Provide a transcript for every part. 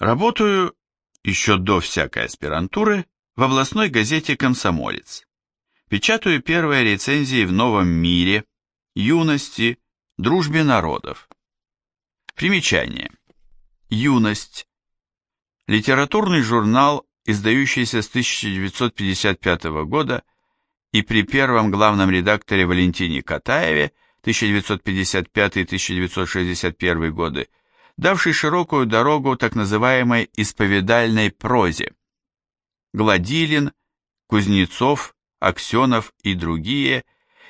Работаю еще до всякой аспирантуры в областной газете «Комсомолец». Печатаю первые рецензии в «Новом мире», «Юности», «Дружбе народов». Примечание. «Юность». Литературный журнал, издающийся с 1955 года и при первом главном редакторе Валентине Катаеве 1955-1961 годы, давший широкую дорогу так называемой исповедальной прозе. Гладилин, Кузнецов, Аксенов и другие,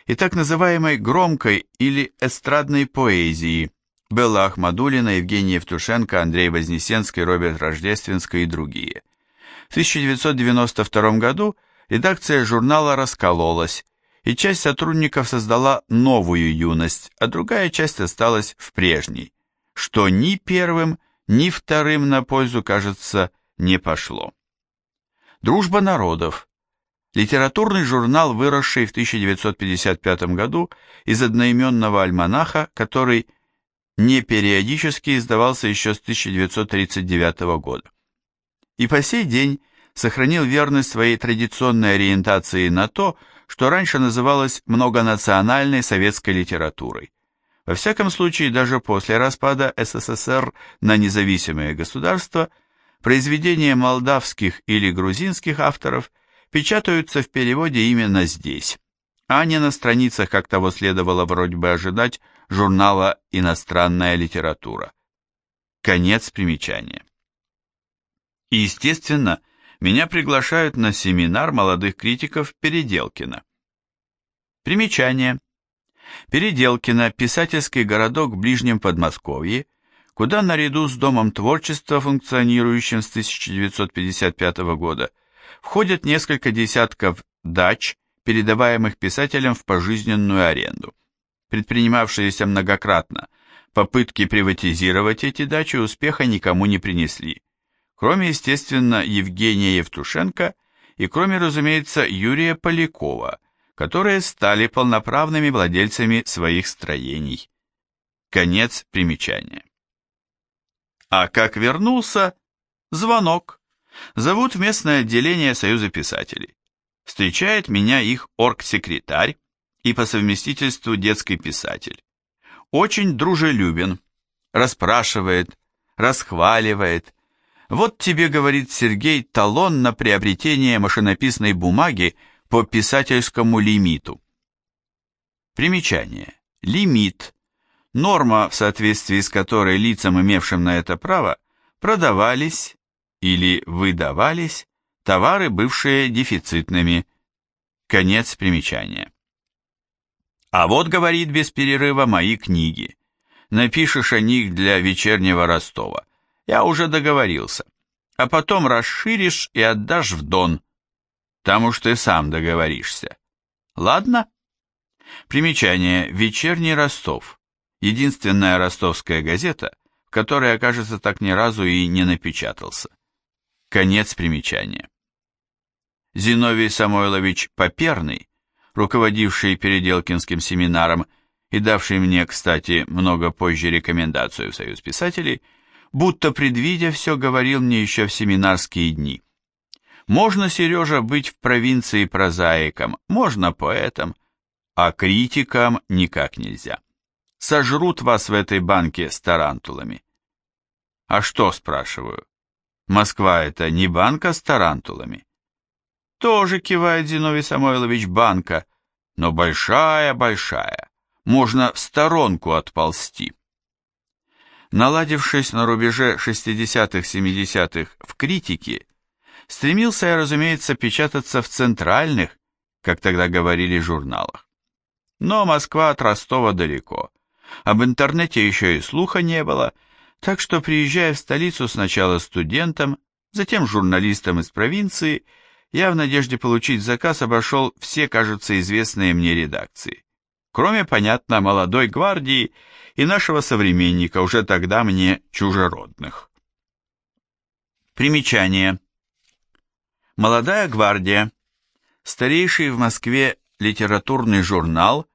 и так называемой громкой или эстрадной поэзии Белла Ахмадулина, Евгений Евтушенко, Андрей Вознесенский, Роберт Рождественский и другие. В 1992 году редакция журнала раскололась, и часть сотрудников создала новую юность, а другая часть осталась в прежней, что ни первым, ни вторым на пользу, кажется, не пошло. Дружба народов. Литературный журнал, выросший в 1955 году из одноименного альманаха, который не периодически издавался еще с 1939 года. И по сей день сохранил верность своей традиционной ориентации на то, что раньше называлось многонациональной советской литературой. Во всяком случае, даже после распада СССР на независимые государства, произведения молдавских или грузинских авторов печатаются в переводе именно здесь, а не на страницах, как того следовало вроде бы ожидать, журнала «Иностранная литература». Конец примечания. И, естественно, меня приглашают на семинар молодых критиков Переделкина. Примечание. Переделкино – писательский городок в Ближнем Подмосковье, куда наряду с Домом творчества, функционирующим с 1955 года, входят несколько десятков дач, передаваемых писателям в пожизненную аренду. Предпринимавшиеся многократно попытки приватизировать эти дачи успеха никому не принесли кроме, естественно, Евгения Евтушенко и кроме, разумеется, Юрия Полякова, которые стали полноправными владельцами своих строений. Конец примечания. А как вернулся? Звонок. Зовут в местное отделение Союза писателей. Встречает меня их оргсекретарь и по совместительству детский писатель. Очень дружелюбен, расспрашивает, расхваливает, вот тебе, говорит Сергей, талон на приобретение машинописной бумаги по писательскому лимиту. Примечание. Лимит. Норма, в соответствии с которой лицам, имевшим на это право, продавались или выдавались товары, бывшие дефицитными. Конец примечания. А вот, говорит без перерыва, мои книги. Напишешь о них для вечернего Ростова. Я уже договорился. А потом расширишь и отдашь в Дон. Там уж ты сам договоришься. Ладно? Примечание. Вечерний Ростов. Единственная ростовская газета, в которой, окажется, так ни разу и не напечатался. Конец примечания. Зиновий Самойлович Поперный, руководивший Переделкинским семинаром и давший мне, кстати, много позже рекомендацию в Союз писателей, будто предвидя все, говорил мне еще в семинарские дни. Можно, Сережа, быть в провинции прозаиком, можно поэтом, а критикам никак нельзя. Сожрут вас в этой банке с тарантулами. А что, спрашиваю, Москва это не банка с тарантулами? Тоже кивает Зиновий Самойлович банка, но большая-большая, можно в сторонку отползти наладившись на рубеже 60-70-х в критике, стремился разумеется, печататься в центральных, как тогда говорили, журналах. Но Москва от Ростова далеко. Об интернете еще и слуха не было, так что, приезжая в столицу сначала студентом, затем журналистом из провинции, я в надежде получить заказ обошел все, кажется, известные мне редакции. Кроме, понятно, молодой гвардии и нашего современника, уже тогда мне чужеродных. Примечание. Молодая гвардия. Старейший в Москве литературный журнал,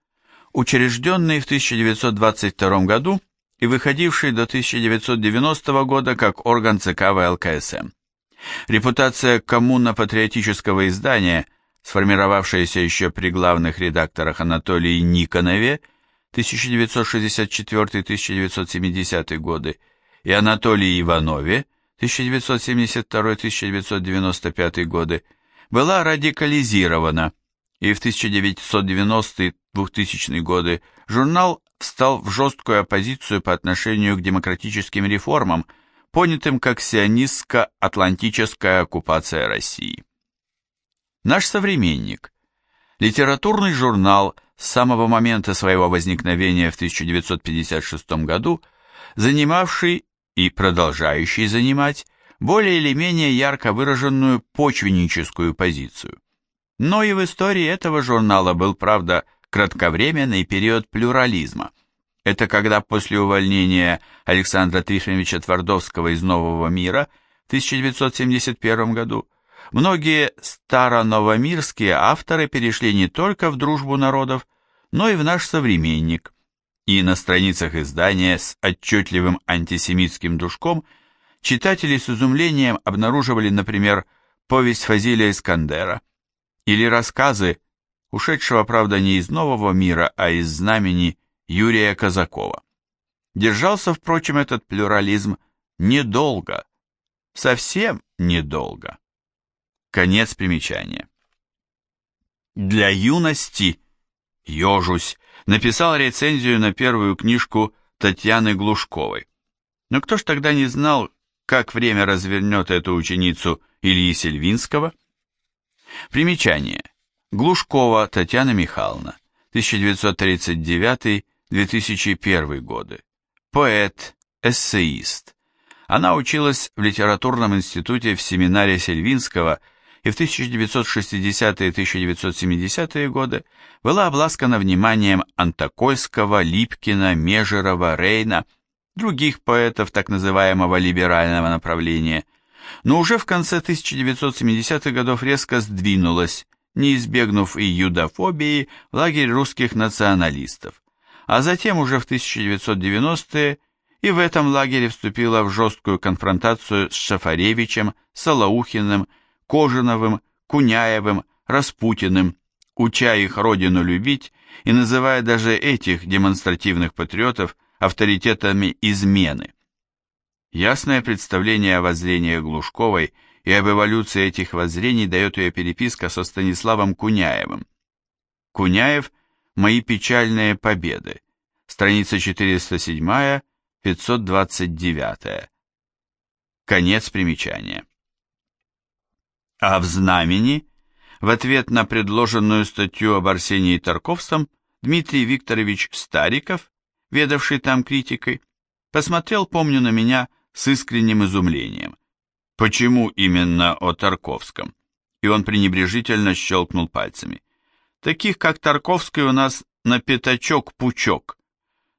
учрежденный в 1922 году и выходивший до 1990 года как орган ЦК ВЛКСМ. Репутация коммуно-патриотического издания, сформировавшаяся еще при главных редакторах Анатолии Никонове 1964-1970 годы и Анатолии Иванове 1972-1995 годы, была радикализирована, и в 1990-2000 годы журнал встал в жесткую оппозицию по отношению к демократическим реформам, понятым как сионистско-атлантическая оккупация России. Наш современник, литературный журнал с самого момента своего возникновения в 1956 году, занимавший и продолжающий занимать более или менее ярко выраженную почвенническую позицию. Но и в истории этого журнала был, правда, кратковременный период плюрализма. Это когда после увольнения Александра Трифоновича Твардовского из «Нового мира» в 1971 году многие староновомирские авторы перешли не только в дружбу народов, но и в наш современник. И на страницах издания с отчетливым антисемитским душком читатели с изумлением обнаруживали, например, повесть Фазилия Искандера или рассказы ушедшего, правда, не из нового мира, а из знамени Юрия Казакова. Держался, впрочем, этот плюрализм недолго, совсем недолго. Конец примечания. Для юности ежусь написал рецензию на первую книжку Татьяны Глушковой. Но кто ж тогда не знал, как время развернет эту ученицу Ильи Сельвинского? Примечание. Глушкова Татьяна Михайловна, 1939-2001 годы. Поэт, эссеист. Она училась в литературном институте в семинаре Сельвинского и в 1960-1970-е годы была обласкана вниманием Антокольского, Липкина, Межерова, Рейна, других поэтов так называемого либерального направления, но уже в конце 1970-х годов резко сдвинулась, не избегнув и юдофобии, в лагерь русских националистов, а затем уже в 1990-е и в этом лагере вступила в жесткую конфронтацию с Шафаревичем, Солоухиным, Кожиновым, Куняевым, Распутиным, уча их родину любить и называя даже этих демонстративных патриотов авторитетами измены. Ясное представление о воззрениях Глушковой – и об эволюции этих воззрений дает ее переписка со Станиславом Куняевым. Куняев «Мои печальные победы», страница 407-529. Конец примечания. А в «Знамени» в ответ на предложенную статью об Арсении Тарковском Дмитрий Викторович Стариков, ведавший там критикой, посмотрел, помню, на меня с искренним изумлением – Почему именно о Тарковском? И он пренебрежительно щелкнул пальцами. Таких, как Тарковский, у нас на пятачок-пучок.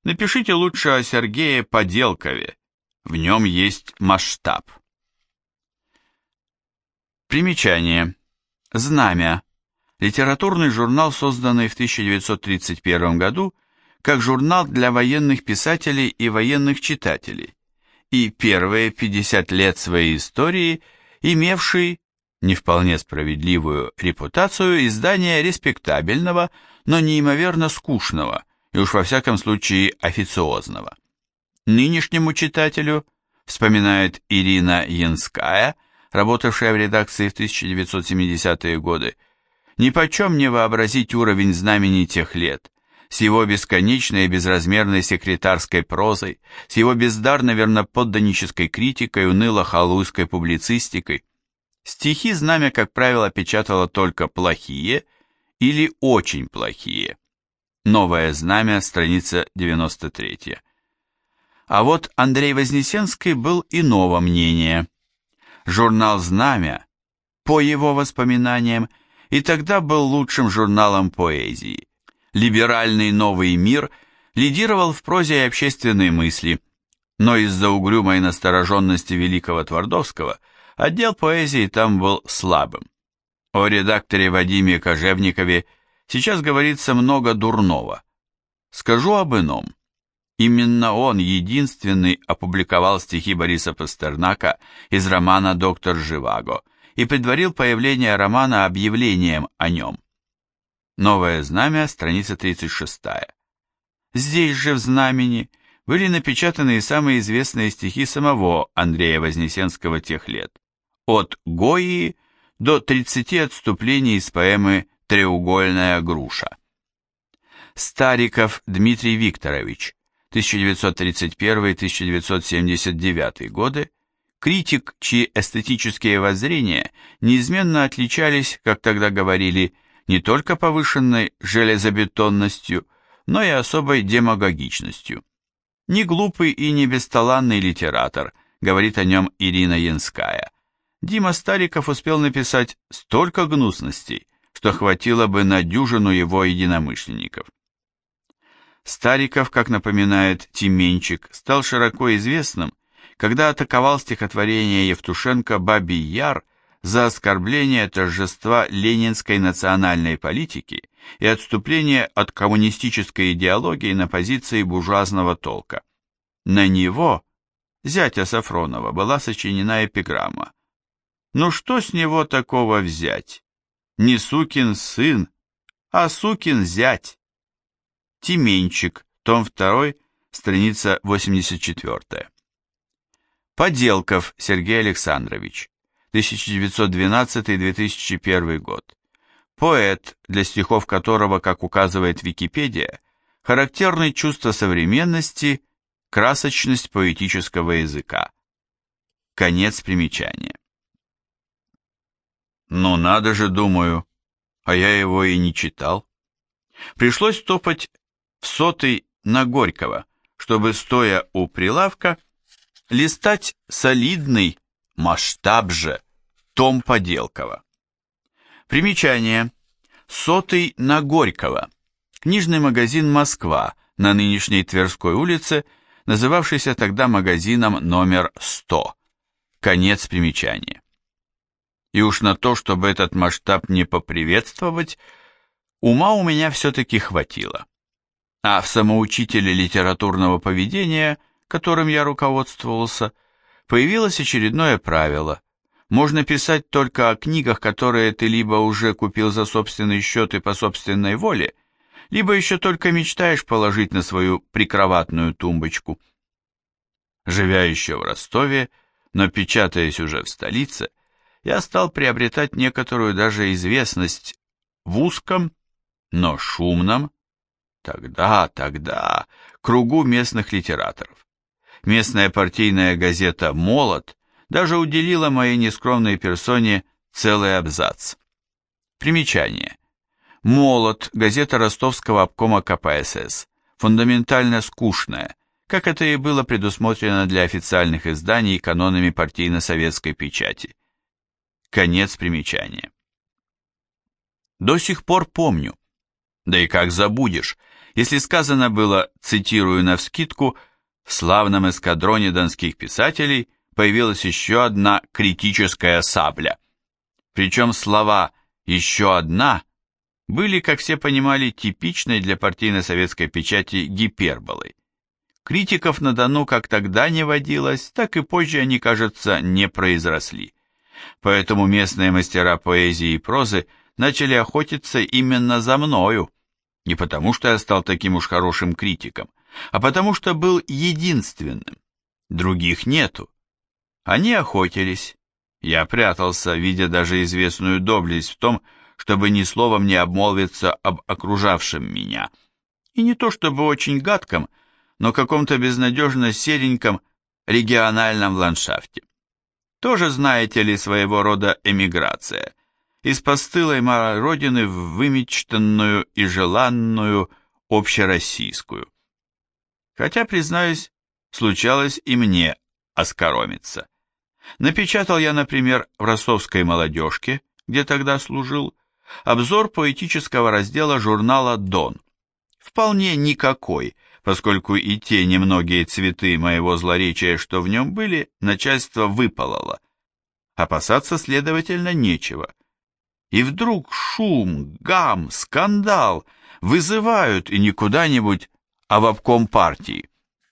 Напишите лучше о Сергее Поделкове. В нем есть масштаб. Примечание. Знамя. Литературный журнал, созданный в 1931 году как журнал для военных писателей и военных читателей и первые 50 лет своей истории имевший не вполне справедливую репутацию издания респектабельного, но неимоверно скучного и уж во всяком случае официозного. Нынешнему читателю, вспоминает Ирина Янская, работавшая в редакции в 1970-е годы, ни почем не вообразить уровень знамени тех лет, с его бесконечной и безразмерной секретарской прозой, с его бездарно верноподданнической критикой, уныло-халуйской публицистикой. Стихи знамя, как правило, печатало только плохие или очень плохие. Новое знамя, страница 93. А вот Андрей Вознесенский был иного мнения. Журнал «Знамя», по его воспоминаниям, и тогда был лучшим журналом поэзии либеральный новый мир лидировал в прозе и общественной мысли, но из-за угрюмой настороженности великого Твардовского отдел поэзии там был слабым. О редакторе Вадиме Кожевникове сейчас говорится много дурного. Скажу об ином. Именно он единственный опубликовал стихи Бориса Пастернака из романа «Доктор Живаго» и предварил появление романа объявлением о нем. Новое знамя, страница 36. Здесь же, в знамени, были напечатаны и самые известные стихи самого Андрея Вознесенского тех лет, от «Гои» до 30 отступлений из поэмы «Треугольная груша». Стариков Дмитрий Викторович, 1931-1979 годы, критик, чьи эстетические воззрения неизменно отличались, как тогда говорили, не только повышенной железобетонностью, но и особой демагогичностью. Не глупый и не бесталанный литератор, говорит о нем Ирина Янская. Дима Стариков успел написать столько гнусностей, что хватило бы на дюжину его единомышленников. Стариков, как напоминает Тименчик, стал широко известным, когда атаковал стихотворение Евтушенко «Бабий Яр» за оскорбление торжества ленинской национальной политики и отступление от коммунистической идеологии на позиции буржуазного толка. На него, зятя Сафронова, была сочинена эпиграмма. «Ну что с него такого взять? Не сукин сын, а сукин зять». Тименчик, том 2, страница 84. Поделков Сергей Александрович, 1912-2001 год. Поэт, для стихов которого, как указывает Википедия, характерны чувство современности, красочность поэтического языка. Конец примечания. Ну надо же, думаю, а я его и не читал. Пришлось топать сотый на Горького, чтобы, стоя у прилавка, листать солидный масштаб же том Поделкова. Примечание. Сотый на Горького. Книжный магазин «Москва» на нынешней Тверской улице, называвшийся тогда магазином номер 100. Конец примечания. И уж на то, чтобы этот масштаб не поприветствовать, ума у меня все-таки хватило а в самоучителе литературного поведения, которым я руководствовался, появилось очередное правило. Можно писать только о книгах, которые ты либо уже купил за собственный счет и по собственной воле, либо еще только мечтаешь положить на свою прикроватную тумбочку. Живя еще в Ростове, но печатаясь уже в столице, я стал приобретать некоторую даже известность в узком, но шумном, Тогда, тогда, кругу местных литераторов. Местная партийная газета «Молот» даже уделила моей нескромной персоне целый абзац. Примечание. «Молот» – газета ростовского обкома КПСС, фундаментально скучная, как это и было предусмотрено для официальных изданий канонами партийно-советской печати. Конец примечания. До сих пор помню, да и как забудешь, если сказано было, цитирую навскидку, в славном эскадроне донских писателей появилась еще одна критическая сабля. Причем слова «еще одна» были, как все понимали, типичной для партийно-советской печати гиперболой. Критиков на Дону как тогда не водилось, так и позже они, кажется, не произросли. Поэтому местные мастера поэзии и прозы начали охотиться именно за мною, не потому, что я стал таким уж хорошим критиком, а потому, что был единственным. Других нету. Они охотились. Я прятался, видя даже известную доблесть в том, чтобы ни словом не обмолвиться об окружавшем меня. И не то чтобы очень гадком, но каком-то безнадежно сереньком региональном ландшафте. Тоже, знаете ли, своего рода эмиграция – из постылой мара родины в вымечтанную и желанную общероссийскую. Хотя, признаюсь, случалось и мне оскоромиться. Напечатал я, например, в ростовской молодежке, где тогда служил, обзор поэтического раздела журнала «Дон». Вполне никакой, поскольку и те немногие цветы моего злоречия, что в нем были, начальство выпалоло. Опасаться, следовательно, нечего – и вдруг шум, гам, скандал вызывают и не куда-нибудь, а в обком партии.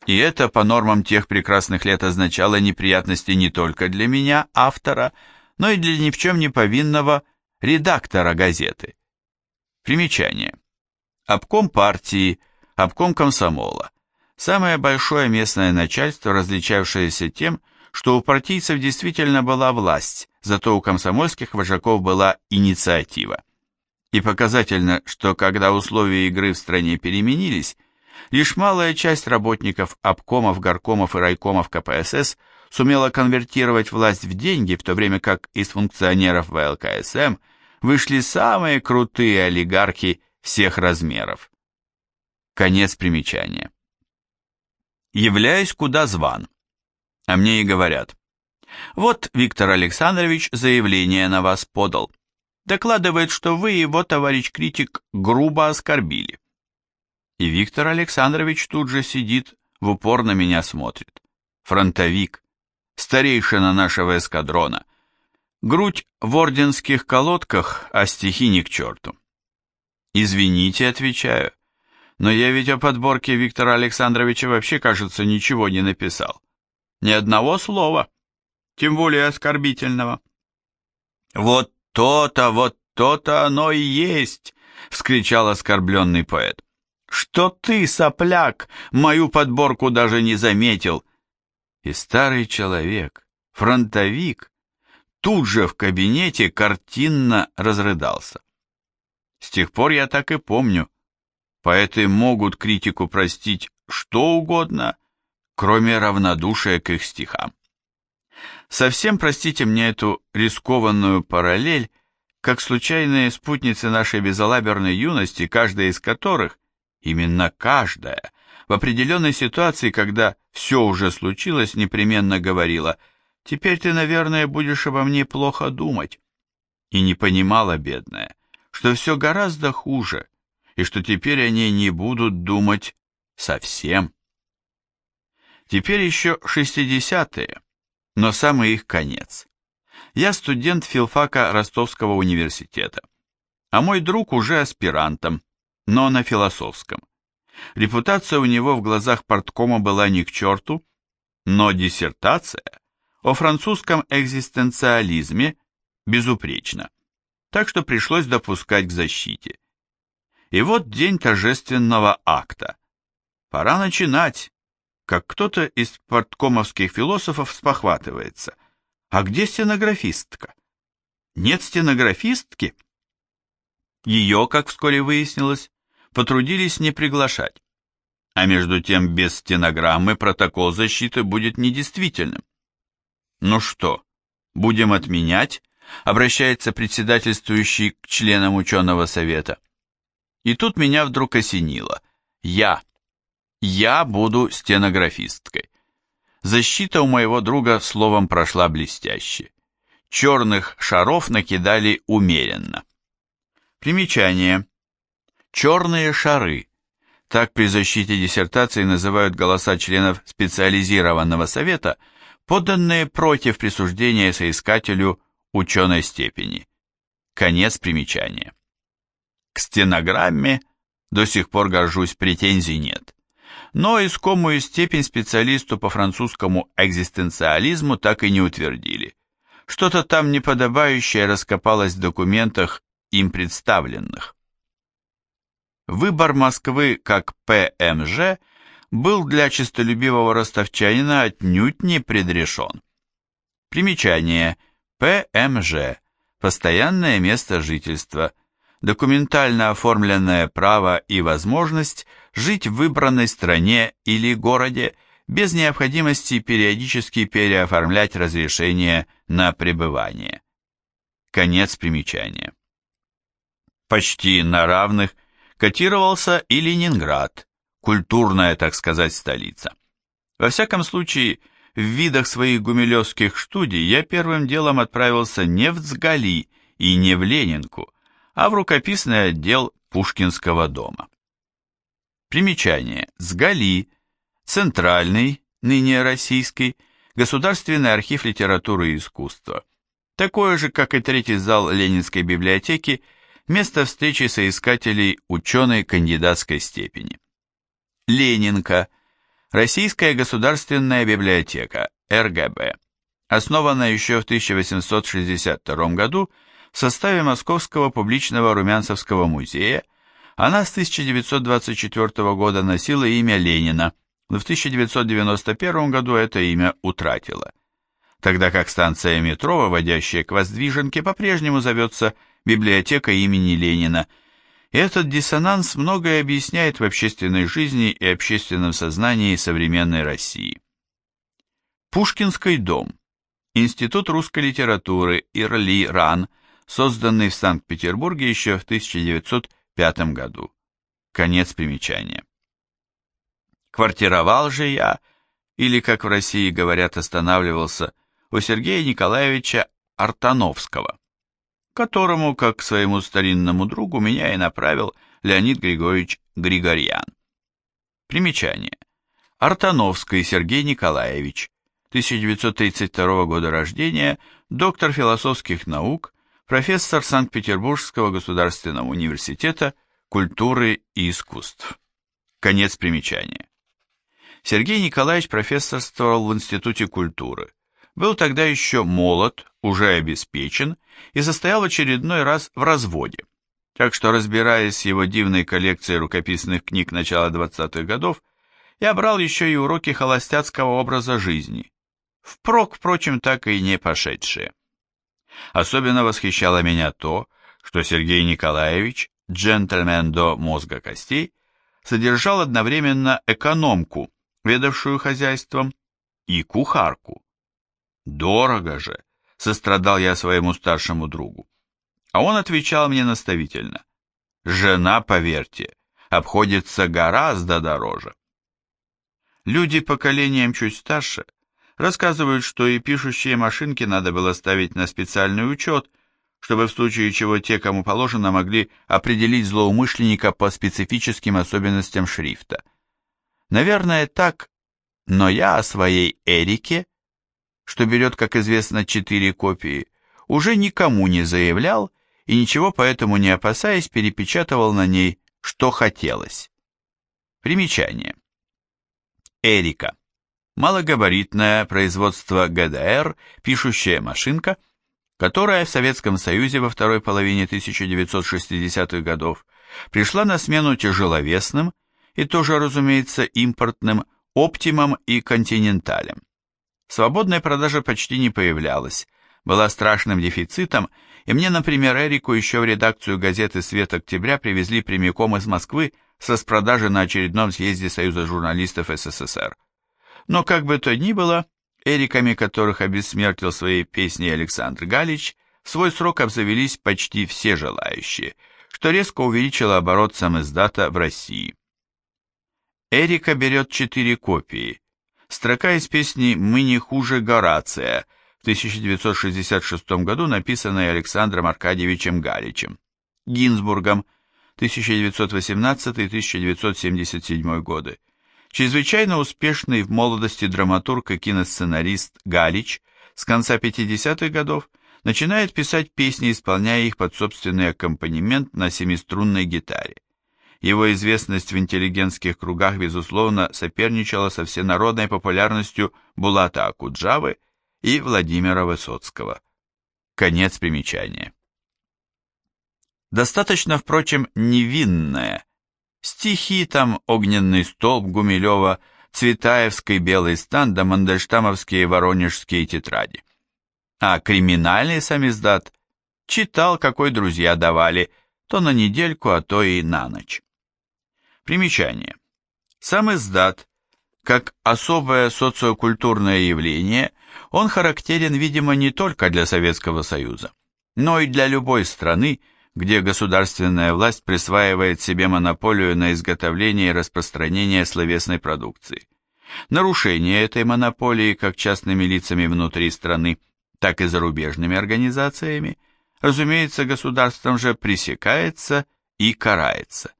И это по нормам тех прекрасных лет означало неприятности не только для меня, автора, но и для ни в чем не повинного редактора газеты. Примечание. Обком партии, обком комсомола. Самое большое местное начальство, различавшееся тем, что у партийцев действительно была власть, зато у комсомольских вожаков была инициатива. И показательно, что когда условия игры в стране переменились, лишь малая часть работников обкомов, горкомов и райкомов КПСС сумела конвертировать власть в деньги, в то время как из функционеров ВЛКСМ вышли самые крутые олигархи всех размеров. Конец примечания. Являюсь куда зван. А мне и говорят. Вот Виктор Александрович заявление на вас подал. Докладывает, что вы его, товарищ критик, грубо оскорбили. И Виктор Александрович тут же сидит, в упор на меня смотрит. Фронтовик, старейшина нашего эскадрона. Грудь в орденских колодках, а стихи ни к черту. Извините, отвечаю, но я ведь о подборке Виктора Александровича вообще, кажется, ничего не написал. Ни одного слова, тем более оскорбительного. Вот то-то, вот то-то оно и есть, вскричал оскорбленный поэт. Что ты, сопляк, мою подборку даже не заметил. И старый человек, фронтовик, тут же в кабинете картинно разрыдался. С тех пор я так и помню. Поэты могут критику простить что угодно, кроме равнодушия к их стихам. Совсем простите мне эту рискованную параллель, как случайные спутницы нашей безалаберной юности, каждая из которых, именно каждая, в определенной ситуации, когда все уже случилось, непременно говорила «Теперь ты, наверное, будешь обо мне плохо думать». И не понимала, бедная, что все гораздо хуже, и что теперь они не будут думать совсем. Теперь еще 60-е, но самый их конец. Я студент филфака Ростовского университета, а мой друг уже аспирантом, но на философском. Репутация у него в глазах порткома была ни к черту, но диссертация о французском экзистенциализме безупречна, так что пришлось допускать к защите. И вот день торжественного акта. Пора начинать, как кто-то из порткомовских философов спохватывается. А где стенографистка? Нет стенографистки? Ее, как вскоре выяснилось, потрудились не приглашать. А между тем без стенограммы протокол защиты будет недействительным. Ну что, будем отменять? Обращается председательствующий к членам ученого совета. И тут меня вдруг осенило. Я я буду стенографисткой. Защита у моего друга словом прошла блестяще. Черных шаров накидали умеренно. Примечание. Черные шары. Так при защите диссертации называют голоса членов специализированного совета, поданные против присуждения соискателю ученой степени. Конец примечания. К стенограмме до сих пор горжусь, претензий нет но искомую степень специалисту по французскому экзистенциализму так и не утвердили. Что-то там неподобающее раскопалось в документах им представленных. Выбор Москвы как ПМЖ был для честолюбивого ростовчанина отнюдь не предрешен. Примечание. ПМЖ. Постоянное место жительства – документально оформленное право и возможность жить в выбранной стране или городе без необходимости периодически переоформлять разрешение на пребывание. Конец примечания. Почти на равных котировался и Ленинград, культурная, так сказать, столица. Во всяком случае, в видах своих гумилевских студий я первым делом отправился не в Цгали и не в Ленинку, а в рукописный отдел Пушкинского дома. Примечание. Сгали. Центральный, ныне российский, Государственный архив литературы и искусства. Такое же, как и третий зал Ленинской библиотеки, место встречи соискателей ученой кандидатской степени. Ленинка. Российская государственная библиотека, РГБ, основана еще в 1862 году в составе Московского публичного Румянцевского музея, она с 1924 года носила имя Ленина, но в 1991 году это имя утратила. Тогда как станция метро, выводящая к Воздвиженке, по-прежнему зовется библиотека имени Ленина. Этот диссонанс многое объясняет в общественной жизни и общественном сознании современной России. Пушкинский дом. Институт русской литературы Ирли Ран, созданный в Санкт-Петербурге еще в 1905 году. Конец примечания. Квартировал же я, или, как в России говорят, останавливался, у Сергея Николаевича Артановского, которому, как к своему старинному другу, меня и направил Леонид Григорьевич Григорьян. Примечание. Артановский Сергей Николаевич, 1932 года рождения, доктор философских наук, профессор Санкт-Петербургского государственного университета культуры и искусств. Конец примечания. Сергей Николаевич профессорствовал в Институте культуры. Был тогда еще молод, уже обеспечен и состоял очередной раз в разводе. Так что, разбираясь с его дивной коллекцией рукописных книг начала 20-х годов, я брал еще и уроки холостяцкого образа жизни, впрок, впрочем, так и не пошедшие. Особенно восхищало меня то, что Сергей Николаевич, джентльмен до мозга костей, содержал одновременно экономку, ведавшую хозяйством, и кухарку. Дорого же, сострадал я своему старшему другу. А он отвечал мне наставительно. Жена, поверьте, обходится гораздо дороже. Люди поколением чуть старше рассказывают, что и пишущие машинки надо было ставить на специальный учет, чтобы в случае чего те, кому положено, могли определить злоумышленника по специфическим особенностям шрифта. Наверное, так, но я о своей Эрике, что берет, как известно, четыре копии, уже никому не заявлял и ничего поэтому не опасаясь перепечатывал на ней, что хотелось. Примечание. Эрика малогабаритное производство ГДР, пишущая машинка, которая в Советском Союзе во второй половине 1960-х годов пришла на смену тяжеловесным и тоже, разумеется, импортным оптимам и континенталям. Свободная продажа почти не появлялась, была страшным дефицитом, и мне, например, Эрику еще в редакцию газеты «Свет октября» привезли прямиком из Москвы с распродажи на очередном съезде Союза журналистов СССР. Но как бы то ни было, эриками которых обессмертил своей песней Александр Галич, в свой срок обзавелись почти все желающие, что резко увеличило оборот самиздата в России. Эрика берет четыре копии. Строка из песни «Мы не хуже Горация» в 1966 году, написанная Александром Аркадьевичем Галичем, Гинзбургом, 1918-1977 годы, Чрезвычайно успешный в молодости драматург и киносценарист Галич с конца 50-х годов начинает писать песни, исполняя их под собственный аккомпанемент на семиструнной гитаре. Его известность в интеллигентских кругах, безусловно, соперничала со всенародной популярностью Булата Акуджавы и Владимира Высоцкого. Конец примечания. Достаточно, впрочем, невинная, Стихи там «Огненный столб» Гумилева, Цветаевский «Белый стан» да Мандельштамовские «Воронежские тетради». А криминальный самиздат читал, какой друзья давали, то на недельку, а то и на ночь. Примечание. Сам издат, как особое социокультурное явление, он характерен, видимо, не только для Советского Союза, но и для любой страны, где государственная власть присваивает себе монополию на изготовление и распространение словесной продукции. Нарушение этой монополии как частными лицами внутри страны, так и зарубежными организациями, разумеется, государством же пресекается и карается.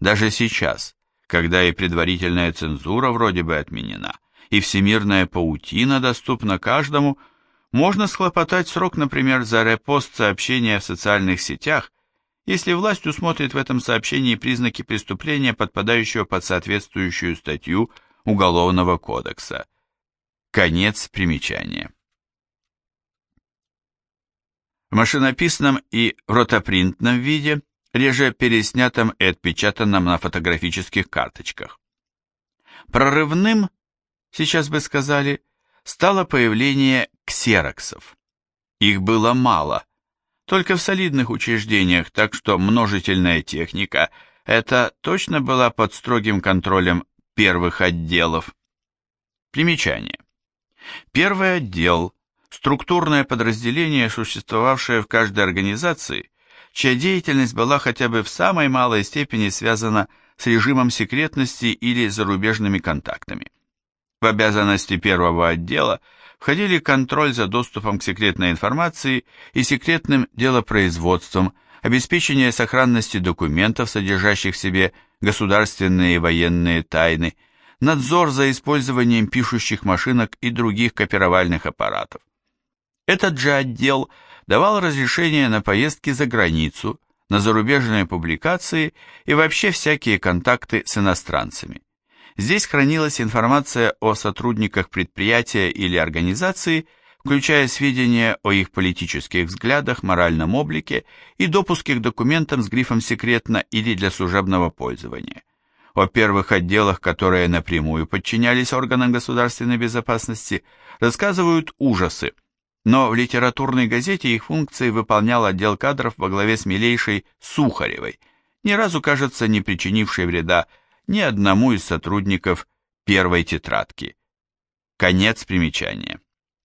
Даже сейчас, когда и предварительная цензура вроде бы отменена, и всемирная паутина доступна каждому – можно схлопотать срок, например, за репост сообщения в социальных сетях, если власть усмотрит в этом сообщении признаки преступления, подпадающего под соответствующую статью Уголовного кодекса. Конец примечания. В машинописном и ротопринтном виде, реже переснятом и отпечатанном на фотографических карточках. Прорывным, сейчас бы сказали, стало появление ксероксов. Их было мало, только в солидных учреждениях, так что множительная техника – это точно была под строгим контролем первых отделов. Примечание. Первый отдел – структурное подразделение, существовавшее в каждой организации, чья деятельность была хотя бы в самой малой степени связана с режимом секретности или зарубежными контактами. В обязанности первого отдела входили контроль за доступом к секретной информации и секретным делопроизводством, обеспечение сохранности документов, содержащих в себе государственные и военные тайны, надзор за использованием пишущих машинок и других копировальных аппаратов. Этот же отдел давал разрешение на поездки за границу, на зарубежные публикации и вообще всякие контакты с иностранцами. Здесь хранилась информация о сотрудниках предприятия или организации, включая сведения о их политических взглядах, моральном облике и допуске к документам с грифом «секретно» или для служебного пользования. О первых отделах, которые напрямую подчинялись органам государственной безопасности, рассказывают ужасы, но в литературной газете их функции выполнял отдел кадров во главе с милейшей Сухаревой, ни разу, кажется, не причинившей вреда ни одному из сотрудников первой тетрадки. Конец примечания.